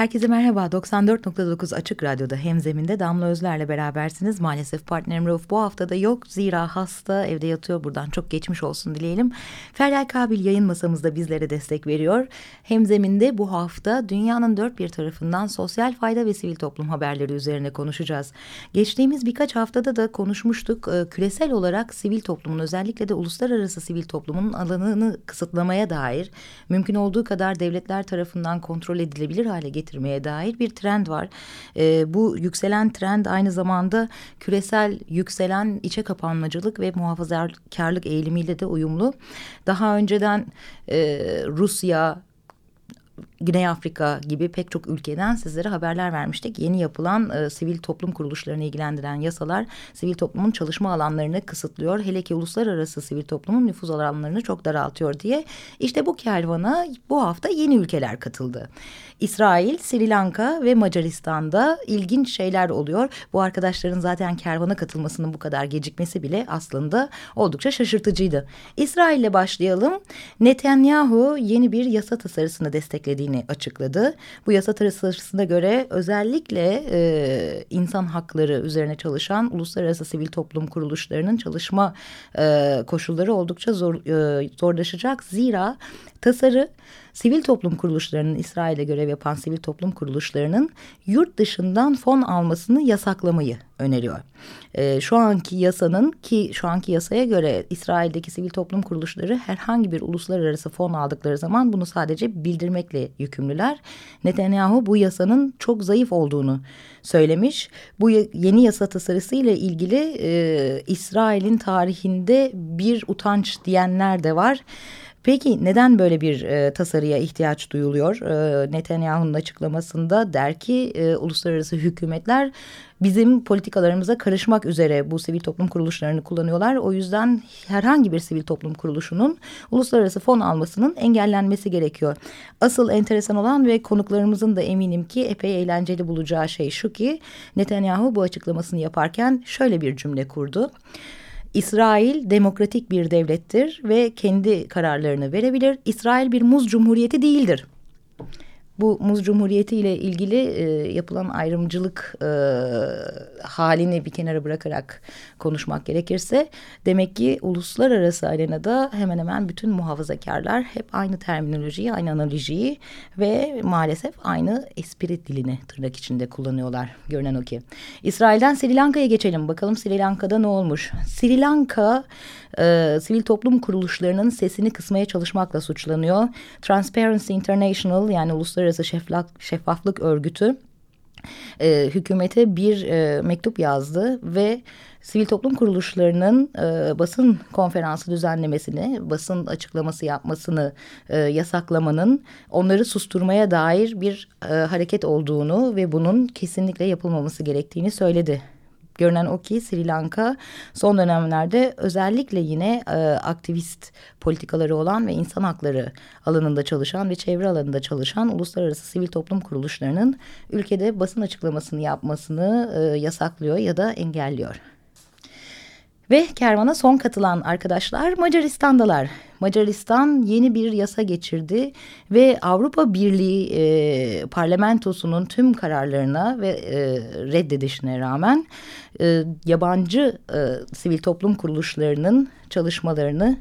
Herkese merhaba. 94.9 Açık Radyo'da Hemzemin'de Damla Özler'le berabersiniz. Maalesef partnerim Rauf bu hafta da yok. Zira hasta evde yatıyor buradan. Çok geçmiş olsun dileyelim. Feryal Kabil yayın masamızda bizlere destek veriyor. Hemzemin'de bu hafta dünyanın dört bir tarafından sosyal fayda ve sivil toplum haberleri üzerine konuşacağız. Geçtiğimiz birkaç haftada da konuşmuştuk. Ee, küresel olarak sivil toplumun özellikle de uluslararası sivil toplumun alanını kısıtlamaya dair mümkün olduğu kadar devletler tarafından kontrol edilebilir hale getirmeye getirmeye dair bir trend var. E, bu yükselen trend aynı zamanda küresel yükselen içe kapanmacılık ve muhafazakarlık eğilimiyle de uyumlu. Daha önceden e, Rusya, Güney Afrika gibi pek çok ülkeden sizlere haberler vermiştik. Yeni yapılan e, sivil toplum kuruluşlarını ilgilendiren yasalar sivil toplumun çalışma alanlarını kısıtlıyor. Hele ki uluslararası sivil toplumun nüfuz alanlarını çok daraltıyor diye. İşte bu kervana bu hafta yeni ülkeler katıldı. İsrail, Sri Lanka ve Macaristan'da ilginç şeyler oluyor. Bu arkadaşların zaten kervana katılmasının bu kadar gecikmesi bile aslında oldukça şaşırtıcıydı. İsrail'le başlayalım. Netanyahu yeni bir yasa tasarısını desteklediğini açıkladı. Bu yasa tasarısına göre özellikle e, insan hakları üzerine çalışan uluslararası sivil toplum kuruluşlarının çalışma e, koşulları oldukça zor, e, zorlaşacak. Zira tasarı sivil toplum kuruluşlarının İsrail'e görev yapan sivil toplum kuruluşlarının yurt dışından fon almasını yasaklamayı öneriyor. E, şu anki yasanın ki şu anki yasaya göre İsrail'deki sivil toplum kuruluşları herhangi bir uluslararası fon aldıkları zaman bunu sadece bildirmekle yükümlüler. Netanyahu bu yasanın çok zayıf olduğunu söylemiş. Bu yeni yasa tasarısı ile ilgili e, İsrail'in tarihinde bir utanç diyenler de var. Peki neden böyle bir e, tasarıya ihtiyaç duyuluyor? E, Netanyahu'nun açıklamasında der ki e, uluslararası hükümetler bizim politikalarımıza karışmak üzere bu sivil toplum kuruluşlarını kullanıyorlar. O yüzden herhangi bir sivil toplum kuruluşunun uluslararası fon almasının engellenmesi gerekiyor. Asıl enteresan olan ve konuklarımızın da eminim ki epey eğlenceli bulacağı şey şu ki Netanyahu bu açıklamasını yaparken şöyle bir cümle kurdu. İsrail demokratik bir devlettir ve kendi kararlarını verebilir. İsrail bir muz cumhuriyeti değildir bu Muz Cumhuriyeti ile ilgili e, yapılan ayrımcılık e, halini bir kenara bırakarak konuşmak gerekirse demek ki uluslararası arenada hemen hemen bütün muhafazakarlar hep aynı terminolojiyi, aynı analojiyi ve maalesef aynı espri dilini tırnak içinde kullanıyorlar. Görünen o ki. İsrail'den Sri Lanka'ya geçelim. Bakalım Sri Lanka'da ne olmuş? Sri Lanka e, sivil toplum kuruluşlarının sesini kısmaya çalışmakla suçlanıyor. Transparency International yani Uluslararası Şeffaf, Şeffaflık Örgütü e, hükümete bir e, mektup yazdı ve sivil toplum kuruluşlarının e, basın konferansı düzenlemesini, basın açıklaması yapmasını e, yasaklamanın onları susturmaya dair bir e, hareket olduğunu ve bunun kesinlikle yapılmaması gerektiğini söyledi Görünen o ki Sri Lanka son dönemlerde özellikle yine e, aktivist politikaları olan ve insan hakları alanında çalışan ve çevre alanında çalışan uluslararası sivil toplum kuruluşlarının ülkede basın açıklamasını yapmasını e, yasaklıyor ya da engelliyor. Ve kervana son katılan arkadaşlar Macaristan'dalar. Macaristan yeni bir yasa geçirdi ve Avrupa Birliği e, parlamentosunun tüm kararlarına ve e, reddedişine rağmen e, yabancı e, sivil toplum kuruluşlarının çalışmalarını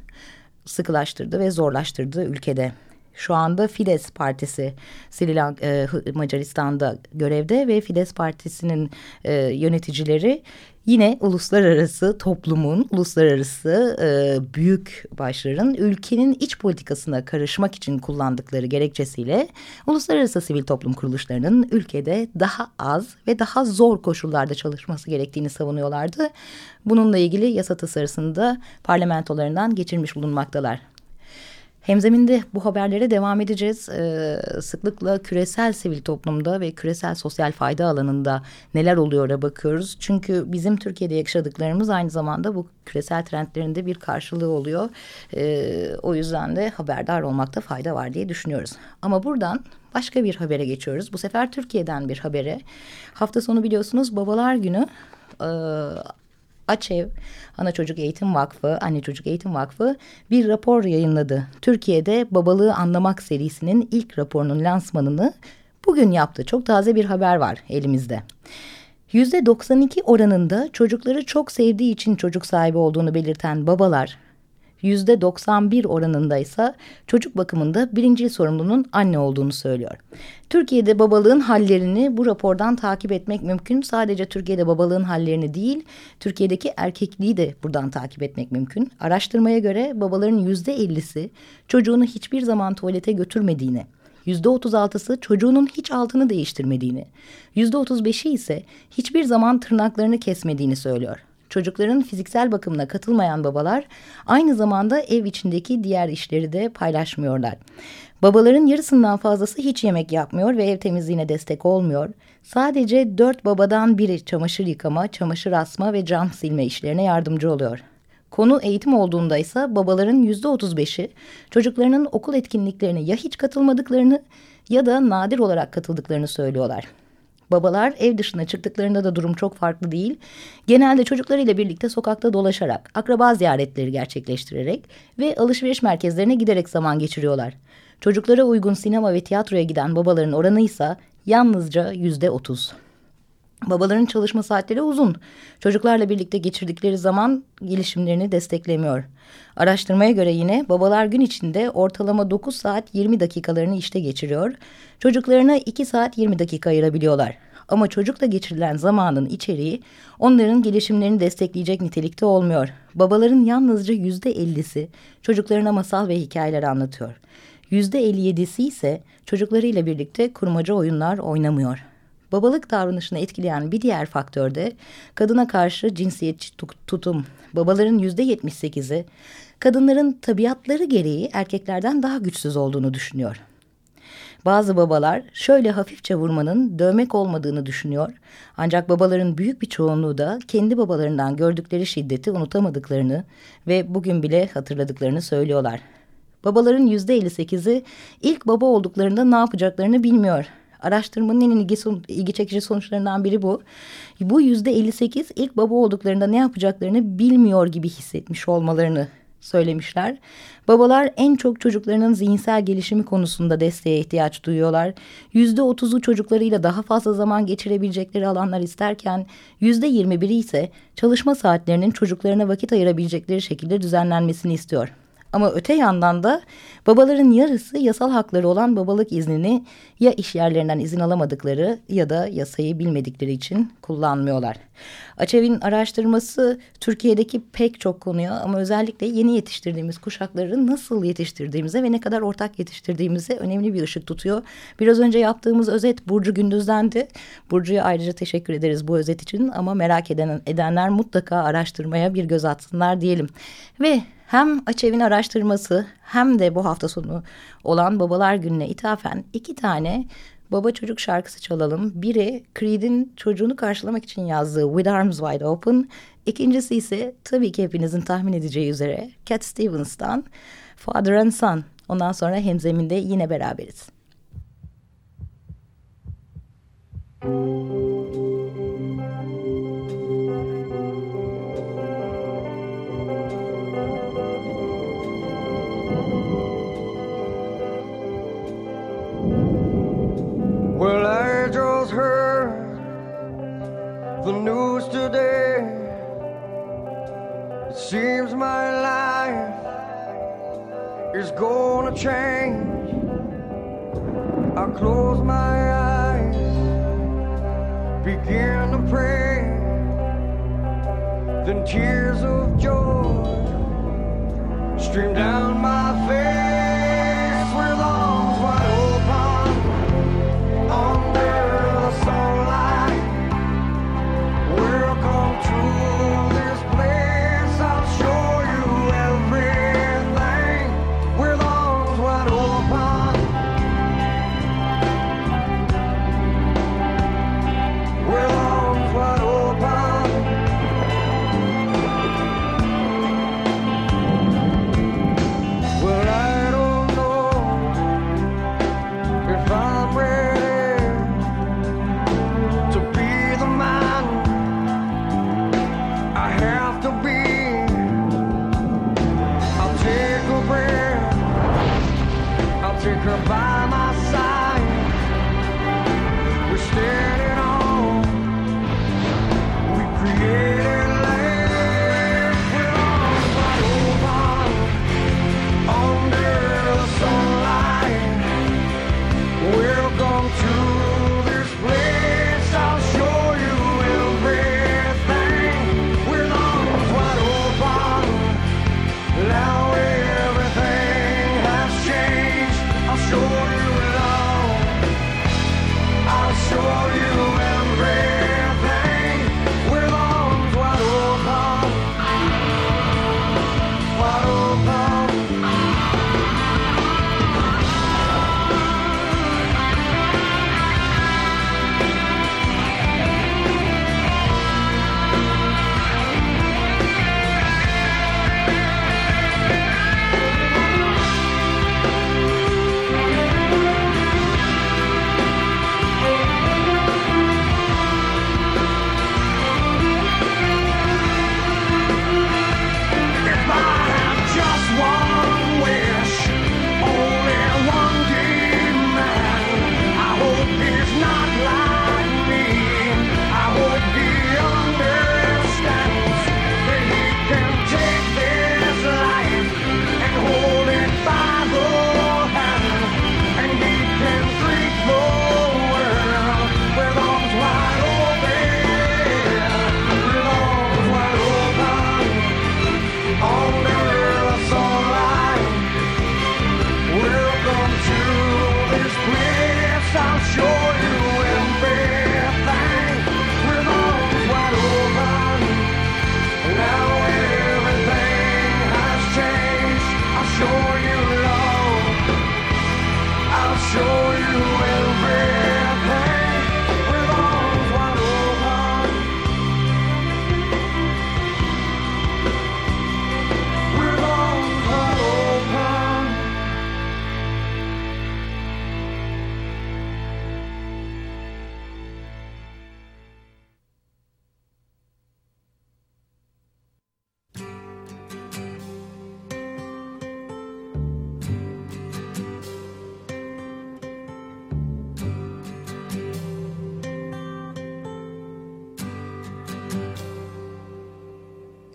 sıkılaştırdı ve zorlaştırdı ülkede. Şu anda Fides Partisi Sri Lanka, e, Macaristan'da görevde ve Fides Partisi'nin e, yöneticileri yine uluslararası toplumun, uluslararası e, büyük başların ülkenin iç politikasına karışmak için kullandıkları gerekçesiyle uluslararası sivil toplum kuruluşlarının ülkede daha az ve daha zor koşullarda çalışması gerektiğini savunuyorlardı. Bununla ilgili yasa tasarısında parlamentolarından geçirmiş bulunmaktalar. Hemzeminde bu haberlere devam edeceğiz. Ee, sıklıkla küresel sivil toplumda ve küresel sosyal fayda alanında neler oluyor'a bakıyoruz. Çünkü bizim Türkiye'de yaşadıklarımız aynı zamanda bu küresel trendlerinde bir karşılığı oluyor. Ee, o yüzden de haberdar olmakta fayda var diye düşünüyoruz. Ama buradan başka bir habere geçiyoruz. Bu sefer Türkiye'den bir habere. Hafta sonu biliyorsunuz Babalar Günü. Ee, Açev Ana Çocuk Eğitim Vakfı, Anne Çocuk Eğitim Vakfı bir rapor yayınladı. Türkiye'de Babalığı Anlamak serisinin ilk raporunun lansmanını bugün yaptı. Çok taze bir haber var elimizde. %92 oranında çocukları çok sevdiği için çocuk sahibi olduğunu belirten babalar yüzde 91 oranında ise çocuk bakımında birinci sorumlunun anne olduğunu söylüyor. Türkiye'de babalığın hallerini bu rapordan takip etmek mümkün. Sadece Türkiye'de babalığın hallerini değil, Türkiye'deki erkekliği de buradan takip etmek mümkün. Araştırmaya göre babaların yüzde 50'si çocuğunu hiçbir zaman tuvalete götürmediğini, yüzde otuz altısı çocuğunun hiç altını değiştirmediğini, yüzde otuz beşi ise hiçbir zaman tırnaklarını kesmediğini söylüyor. Çocukların fiziksel bakımına katılmayan babalar aynı zamanda ev içindeki diğer işleri de paylaşmıyorlar. Babaların yarısından fazlası hiç yemek yapmıyor ve ev temizliğine destek olmuyor. Sadece dört babadan biri çamaşır yıkama, çamaşır asma ve cam silme işlerine yardımcı oluyor. Konu eğitim olduğunda ise babaların yüzde otuz beşi çocuklarının okul etkinliklerine ya hiç katılmadıklarını ya da nadir olarak katıldıklarını söylüyorlar. Babalar ev dışına çıktıklarında da durum çok farklı değil. Genelde çocuklarıyla birlikte sokakta dolaşarak, akraba ziyaretleri gerçekleştirerek ve alışveriş merkezlerine giderek zaman geçiriyorlar. Çocuklara uygun sinema ve tiyatroya giden babaların oranı ise yalnızca yüzde otuz. Babaların çalışma saatleri uzun. Çocuklarla birlikte geçirdikleri zaman gelişimlerini desteklemiyor. Araştırmaya göre yine babalar gün içinde ortalama 9 saat 20 dakikalarını işte geçiriyor. Çocuklarına 2 saat 20 dakika ayırabiliyorlar. Ama çocukla geçirilen zamanın içeriği onların gelişimlerini destekleyecek nitelikte olmuyor. Babaların yalnızca yüzde ellisi çocuklarına masal ve hikayeler anlatıyor. Yüzde elli yedisi ise çocuklarıyla birlikte kurmaca oyunlar oynamıyor. Babalık davranışını etkileyen bir diğer faktör de kadına karşı cinsiyetçi tutum. Babaların yüzde yetmiş sekizi kadınların tabiatları gereği erkeklerden daha güçsüz olduğunu düşünüyor. Bazı babalar şöyle hafifçe vurmanın dövmek olmadığını düşünüyor. Ancak babaların büyük bir çoğunluğu da kendi babalarından gördükleri şiddeti unutamadıklarını ve bugün bile hatırladıklarını söylüyorlar. Babaların yüzde elli sekizi ilk baba olduklarında ne yapacaklarını bilmiyor. Araştırmanın en ilgi, ilgi çekici sonuçlarından biri bu. Bu yüzde 58 ilk baba olduklarında ne yapacaklarını bilmiyor gibi hissetmiş olmalarını söylemişler. Babalar en çok çocuklarının zihinsel gelişimi konusunda desteğe ihtiyaç duyuyorlar. Yüzde otuzu çocuklarıyla daha fazla zaman geçirebilecekleri alanlar isterken yüzde yirmi biri ise çalışma saatlerinin çocuklarına vakit ayırabilecekleri şekilde düzenlenmesini istiyor. Ama öte yandan da babaların yarısı yasal hakları olan babalık iznini ya iş yerlerinden izin alamadıkları ya da yasayı bilmedikleri için kullanmıyorlar. Açev'in araştırması Türkiye'deki pek çok konuya ama özellikle yeni yetiştirdiğimiz kuşakları nasıl yetiştirdiğimize ve ne kadar ortak yetiştirdiğimize önemli bir ışık tutuyor. Biraz önce yaptığımız özet Burcu Gündüz'dendi. Burcu'ya ayrıca teşekkür ederiz bu özet için ama merak eden, edenler mutlaka araştırmaya bir göz atsınlar diyelim. Ve hem Açev'in araştırması hem de bu hafta sonu olan Babalar Günü'ne ithafen iki tane baba çocuk şarkısı çalalım. Biri Creed'in çocuğunu karşılamak için yazdığı With Arms Wide Open. İkincisi ise tabii ki hepinizin tahmin edeceği üzere Cat Stevens'tan Father and Son. Ondan sonra hemzeminde yine beraberiz. Müzik Today It seems my life is gonna change. I close my eyes, begin to pray. Then tears of joy stream down my face.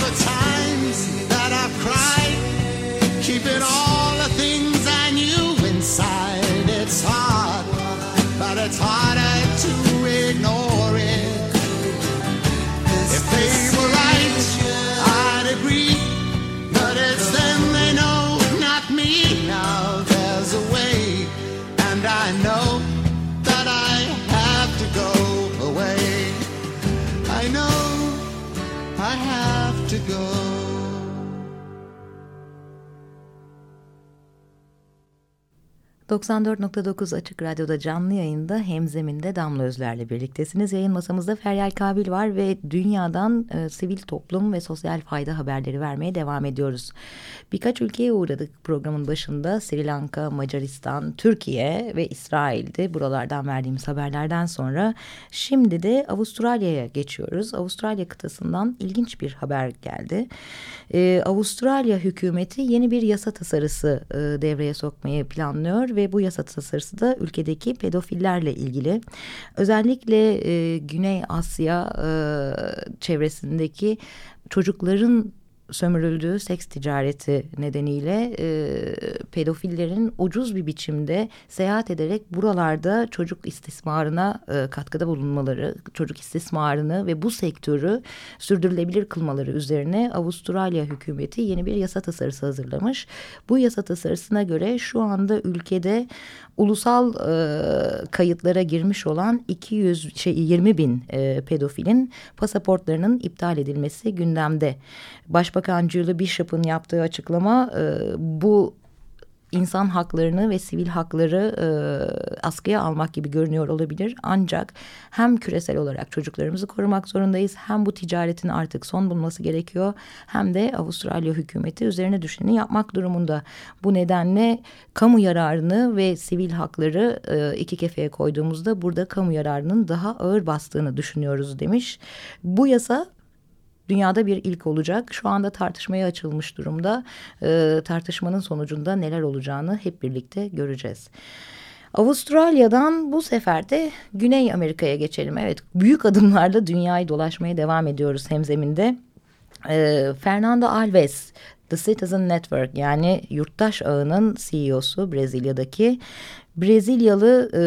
The times that I've cried. Keeping all 94.9 Açık Radyo'da canlı yayında Hemzeminde Damla Özler'le birliktesiniz. Yayın masamızda Feryal Kabil var ve dünyadan e, sivil toplum ve sosyal fayda haberleri vermeye devam ediyoruz. Birkaç ülkeye uğradık programın başında. Sri Lanka, Macaristan, Türkiye ve İsrail'di. Buralardan verdiğimiz haberlerden sonra şimdi de Avustralya'ya geçiyoruz. Avustralya kıtasından ilginç bir haber geldi. Ee, Avustralya hükümeti yeni bir yasa tasarısı e, devreye sokmayı planlıyor ve bu yasa tasarısı da ülkedeki pedofillerle ilgili. Özellikle e, Güney Asya e, çevresindeki çocukların sömürüldüğü seks ticareti nedeniyle e, pedofillerin ucuz bir biçimde seyahat ederek buralarda çocuk istismarına e, katkıda bulunmaları, çocuk istismarını ve bu sektörü sürdürülebilir kılmaları üzerine Avustralya hükümeti yeni bir yasa tasarısı hazırlamış. Bu yasa tasarısına göre şu anda ülkede ulusal e, kayıtlara girmiş olan 200 şey 20 bin e, pedofilin pasaportlarının iptal edilmesi gündemde. Başbakan Julie Bishop'un yaptığı açıklama e, bu insan haklarını ve sivil hakları e, askıya almak gibi görünüyor olabilir. Ancak hem küresel olarak çocuklarımızı korumak zorundayız hem bu ticaretin artık son bulması gerekiyor hem de Avustralya hükümeti üzerine düşeni yapmak durumunda. Bu nedenle kamu yararını ve sivil hakları e, iki kefeye koyduğumuzda burada kamu yararının daha ağır bastığını düşünüyoruz demiş. Bu yasa dünyada bir ilk olacak. Şu anda tartışmaya açılmış durumda. E, tartışmanın sonucunda neler olacağını hep birlikte göreceğiz. Avustralya'dan bu sefer de Güney Amerika'ya geçelim. Evet büyük adımlarla dünyayı dolaşmaya devam ediyoruz hemzeminde. E, Fernando Alves The Citizen Network yani yurttaş ağının CEO'su Brezilya'daki Brezilyalı e,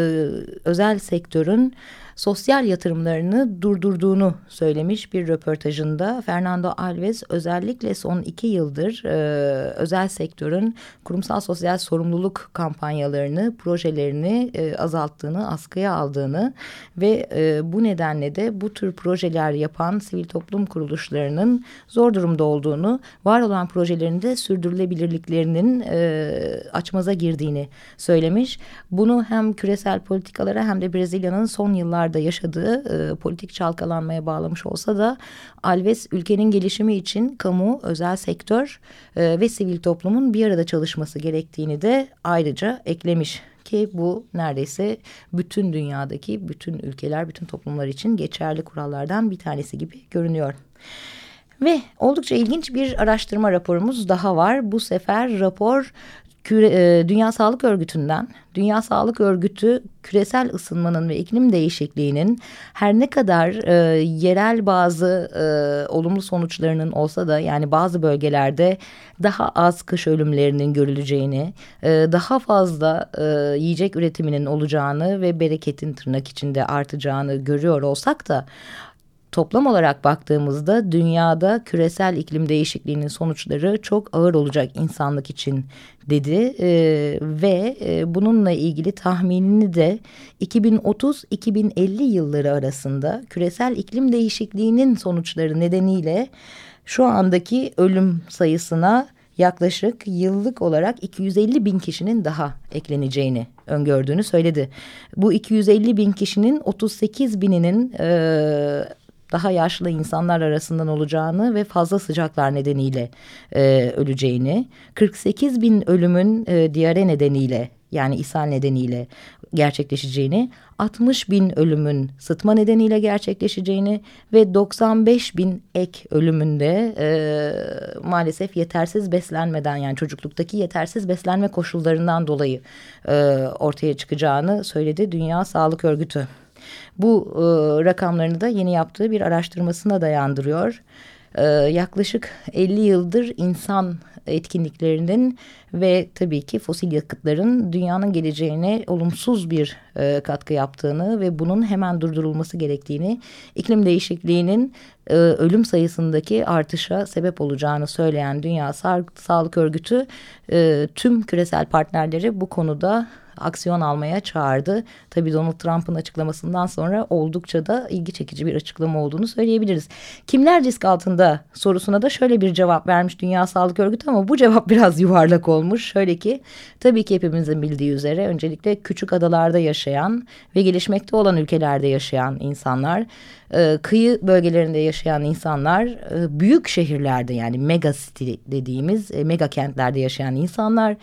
özel sektörün sosyal yatırımlarını durdurduğunu söylemiş bir röportajında. Fernando Alves özellikle son iki yıldır e, özel sektörün kurumsal sosyal sorumluluk kampanyalarını, projelerini e, azalttığını, askıya aldığını ve e, bu nedenle de bu tür projeler yapan sivil toplum kuruluşlarının zor durumda olduğunu, var olan projelerinde sürdürülebilirliklerinin e, açmaza girdiğini söylemiş. Bunu hem küresel politikalara hem de Brezilya'nın son yıllarda yaşadığı e, politik çalkalanmaya bağlamış olsa da Alves ülkenin gelişimi için kamu, özel sektör e, ve sivil toplumun bir arada çalışması gerektiğini de ayrıca eklemiş ki bu neredeyse bütün dünyadaki bütün ülkeler, bütün toplumlar için geçerli kurallardan bir tanesi gibi görünüyor. Ve oldukça ilginç bir araştırma raporumuz daha var. Bu sefer rapor Küre, e, Dünya Sağlık Örgütü'nden Dünya Sağlık Örgütü küresel ısınmanın ve iklim değişikliğinin her ne kadar e, yerel bazı e, olumlu sonuçlarının olsa da yani bazı bölgelerde daha az kış ölümlerinin görüleceğini, e, daha fazla e, yiyecek üretiminin olacağını ve bereketin tırnak içinde artacağını görüyor olsak da toplam olarak baktığımızda dünyada küresel iklim değişikliğinin sonuçları çok ağır olacak insanlık için dedi e, ve e, bununla ilgili tahminini de 2030-2050 yılları arasında küresel iklim değişikliğinin sonuçları nedeniyle şu andaki ölüm sayısına yaklaşık yıllık olarak 250 bin kişinin daha ekleneceğini öngördüğünü söyledi. Bu 250 bin kişinin 38 bininin e, daha yaşlı insanlar arasından olacağını ve fazla sıcaklar nedeniyle e, öleceğini, 48 bin ölümün e, diyare nedeniyle yani ishal nedeniyle gerçekleşeceğini, 60 bin ölümün sıtma nedeniyle gerçekleşeceğini ve 95 bin ek ölümünde e, maalesef yetersiz beslenmeden yani çocukluktaki yetersiz beslenme koşullarından dolayı e, ortaya çıkacağını söyledi Dünya Sağlık Örgütü. Bu e, rakamlarını da yeni yaptığı bir araştırmasına dayandırıyor. E, yaklaşık 50 yıldır insan etkinliklerinin ve tabii ki fosil yakıtların dünyanın geleceğine olumsuz bir e, katkı yaptığını ve bunun hemen durdurulması gerektiğini, iklim değişikliğinin e, ölüm sayısındaki artışa sebep olacağını söyleyen Dünya Sa Sağlık Örgütü e, tüm küresel partnerleri bu konuda aksiyon almaya çağırdı. Tabii Donald Trump'ın açıklamasından sonra oldukça da ilgi çekici bir açıklama olduğunu söyleyebiliriz. Kimler risk altında sorusuna da şöyle bir cevap vermiş Dünya Sağlık Örgütü ama bu cevap biraz yuvarlak olmuş. Şöyle ki tabii ki hepimizin bildiği üzere öncelikle küçük adalarda yaşayan ve gelişmekte olan ülkelerde yaşayan insanlar e, kıyı bölgelerinde yaşayan insanlar, e, büyük şehirlerde yani mega city dediğimiz e, mega kentlerde yaşayan insanlar,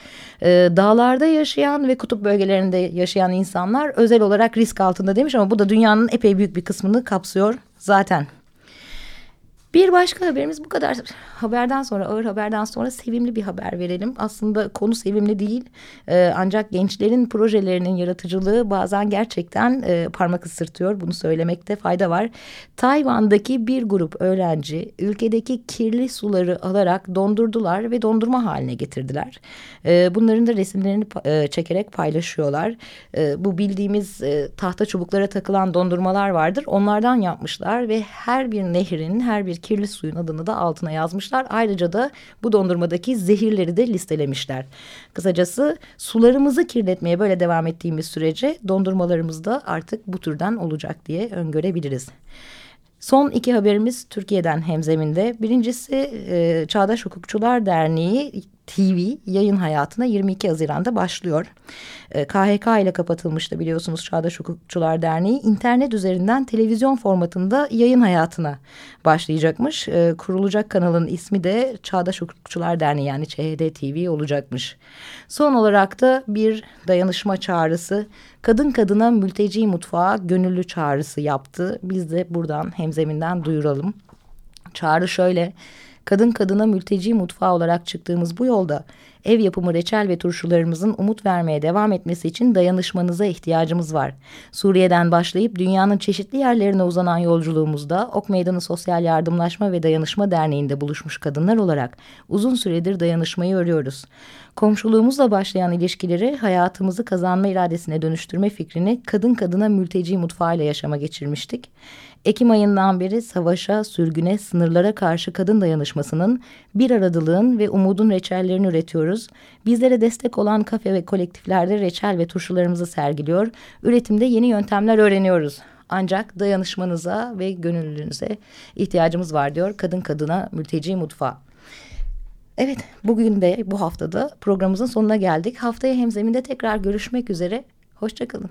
dağlarda yaşayan ve kutup bölgelerinde yaşayan insanlar özel olarak risk altında demiş ama bu da dünyanın epey büyük bir kısmını kapsıyor zaten. Bir başka haberimiz bu kadar. Haberden sonra, ağır haberden sonra sevimli bir haber verelim. Aslında konu sevimli değil. Ee, ancak gençlerin projelerinin yaratıcılığı bazen gerçekten e, parmak ısırtıyor. Bunu söylemekte fayda var. Tayvan'daki bir grup öğrenci ülkedeki kirli suları alarak dondurdular ve dondurma haline getirdiler. Ee, bunların da resimlerini e, çekerek paylaşıyorlar. E, bu bildiğimiz e, tahta çubuklara takılan dondurmalar vardır. Onlardan yapmışlar ve her bir nehrin, her bir kirli suyun adını da altına yazmışlar. Ayrıca da bu dondurmadaki zehirleri de listelemişler. Kısacası sularımızı kirletmeye böyle devam ettiğimiz sürece dondurmalarımız da artık bu türden olacak diye öngörebiliriz. Son iki haberimiz Türkiye'den hemzeminde. Birincisi e, Çağdaş Hukukçular Derneği TV yayın hayatına 22 Haziran'da başlıyor. KHK ee, ile kapatılmıştı biliyorsunuz Çağdaş Hukukçular Derneği. internet üzerinden televizyon formatında yayın hayatına başlayacakmış. Ee, kurulacak kanalın ismi de Çağdaş Hukukçular Derneği yani ÇHD TV olacakmış. Son olarak da bir dayanışma çağrısı. Kadın kadına mülteci mutfağa gönüllü çağrısı yaptı. Biz de buradan hemzeminden duyuralım. Çağrı şöyle kadın kadına mülteci mutfağı olarak çıktığımız bu yolda ev yapımı reçel ve turşularımızın umut vermeye devam etmesi için dayanışmanıza ihtiyacımız var. Suriye'den başlayıp dünyanın çeşitli yerlerine uzanan yolculuğumuzda Ok Meydanı Sosyal Yardımlaşma ve Dayanışma Derneği'nde buluşmuş kadınlar olarak uzun süredir dayanışmayı örüyoruz. Komşuluğumuzla başlayan ilişkileri hayatımızı kazanma iradesine dönüştürme fikrini kadın kadına mülteci mutfağıyla yaşama geçirmiştik. Ekim ayından beri savaşa, sürgüne, sınırlara karşı kadın dayanışmasının bir aradılığın ve umudun reçellerini üretiyoruz. Bizlere destek olan kafe ve kolektiflerde reçel ve turşularımızı sergiliyor. Üretimde yeni yöntemler öğreniyoruz. Ancak dayanışmanıza ve gönüllülüğünüze ihtiyacımız var diyor Kadın Kadına Mülteci Mutfağı. Evet bugün de bu haftada programımızın sonuna geldik. Haftaya hemzeminde tekrar görüşmek üzere. Hoşçakalın.